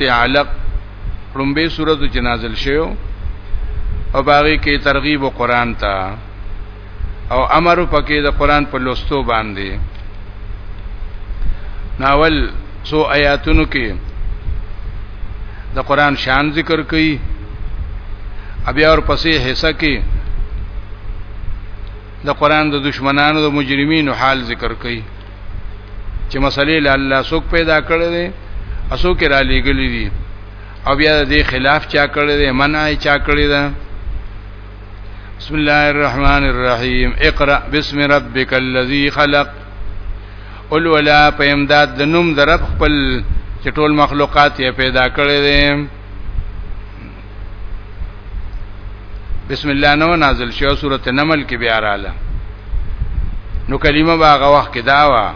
علق لومبه سورۃ چې نازل شوه او باغی کې ترغیب قرآن ته او امر پکې د قرآن په لوستو باندې ناول سو آیاتونو کې د قرآن شان ذکر کړي بیا ور پسې حصہ کې د قرآن د دشمنانو د مجرمینو حال ذکر کړي چې مسلې له الله سوک پیدا کړې دي اسو کې را لېګلې دي او بیا د خلاف چا کړې دي منع چا کړې ده بسم الله الرحمن الرحیم اقرا بسم ربک الذی خلق اول ولا په امداد د نوم د رب خپل چې ټول مخلوقات یې پیدا کړې دي بسم الله نو نازل شو سورته نمل کې بیا رااله نو کلمه باغه وخت کې داوا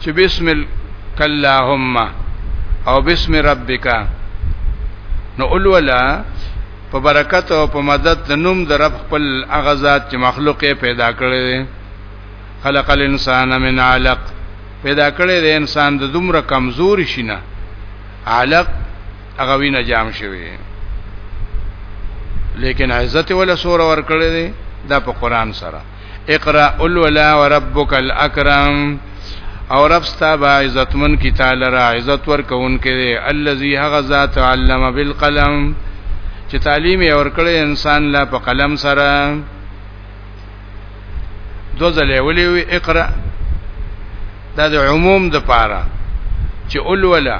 چې بسم اللهم او بسم ربک نو اولولا په برکت او په مدد د نوم د رب خپل اغزاد چې مخلوق پیدا کړی دی خلق الانسان من علق پیدا کړی دی انسان د دومره کمزوري شینه علق هغه وینه جام شوی لیکن عزت ولا سور ور کړی دی دا په قران سره اقرا الولا وربک الاکرم او رب ستا با عزتمن کی تعالی را عزت ور کون کړي الذي هغه ذات علم بالقلم چې تعلیم یې ور کړی انسان لا په قلم سره دو ځلې ولې وی اقرا دا د عموم د پاره چې اولولا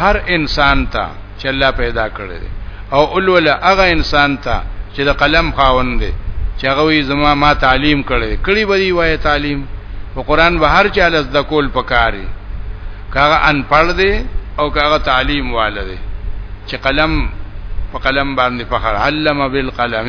هر انسان ته چې الله پیدا کړی دی او اولولا هغه انسان ته چې د قلم خاوند دی چې هغه وی زما ما تعلیم کړی کړي به دی وای تعلیم او قران به هر چا لز د کول پکاري کاغه ان پړ دی او کاغه تعلیم والده چې قلم په قلم باندې فخر علم بالقلم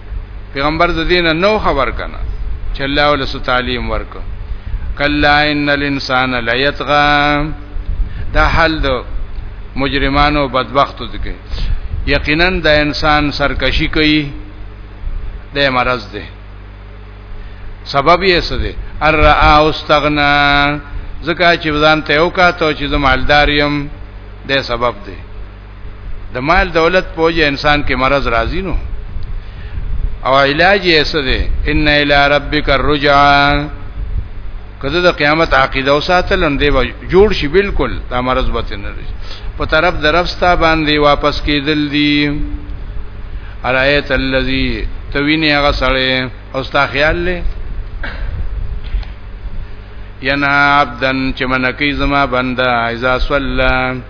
پیغمبر د دین نو خبر کنه چې الله ول سو تعلیم ورک کلا ان الانسان لا یطغى دا حل دو مجرمانو بدبختو دګي یقینا د انسان سرکشي کوي د مرض ده سبب یې څه ده الرا استغنا زکه چې ځان ته وکاتو چې زمالدار يم د سبب ده د مال دولت په وجه انسان کې مرض راځي نو او علاج یې څه دی ان الی ربک الرجع کله د قیامت عقیده او ساتل نو دی جوړ شي بالکل دا مرض به نه لري په طرف درفستا باندې واپس کېدل دي ارایت الذی توینه هغه سره او ستا خیال له ینا عبدن چې منکی زما بنده اذا صلی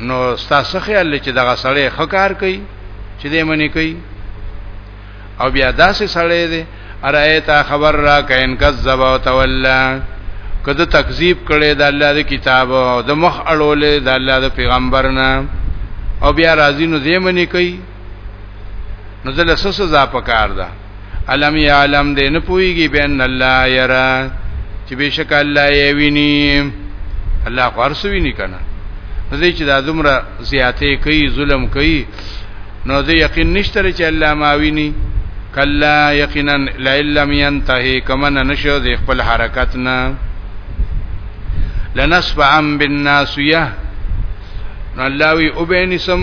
نو ستاسو خیال لې چې دغه سړی خکار کوي چې دې منی کوي او بیا داسې سړی دی ارایتا خبر را کین کذب او تولا کده تکذیب کړي د الله د کتاب او د مخ اړولې د الله د پیغمبرنا او بیا راځي نو زیمنی کوي نو زله سزا پکار ده علم یا علم دې نه پويږي بین الله یرا چې بشک الله یې ویني الله خارس ویني کنه زه چې دا دومره زیاتې کوي ظلم کوي نو زه یقین نشته چې الله ما ویني کلا یقینا لا لم ينتهي کمن نشو د خپل حرکت نه لنصب ام بالناسیه نو الله وی او بینسم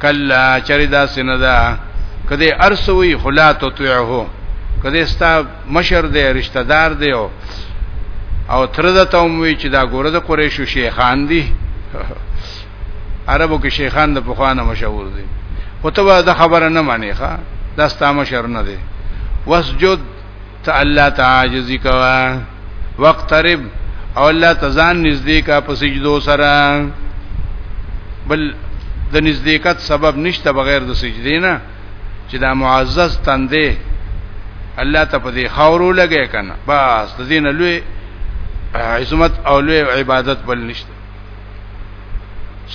کلا چری دا سندا کدی ارسوی خلا تطیعه کدی ستا مشر دی رشتہ دار دی او او تر دا ته وی چې دا ګوره د قریشو شیخان دی عربو کې شیخان د پخوانه مشهور دي خو ته دا خبره نه مانی ښا دا ستا مشر نه دی وسجد ته الله تعاجزی کوا وقترب او الله تزان نږدې کا په سجدو سره بل د نزدېکت سبب نشته بغیر د سجدې نه چې دا معزز تندې الله ته په دې خاورو لګې کنه بس د دین لوی عظمت او لوی عبادت بل نشته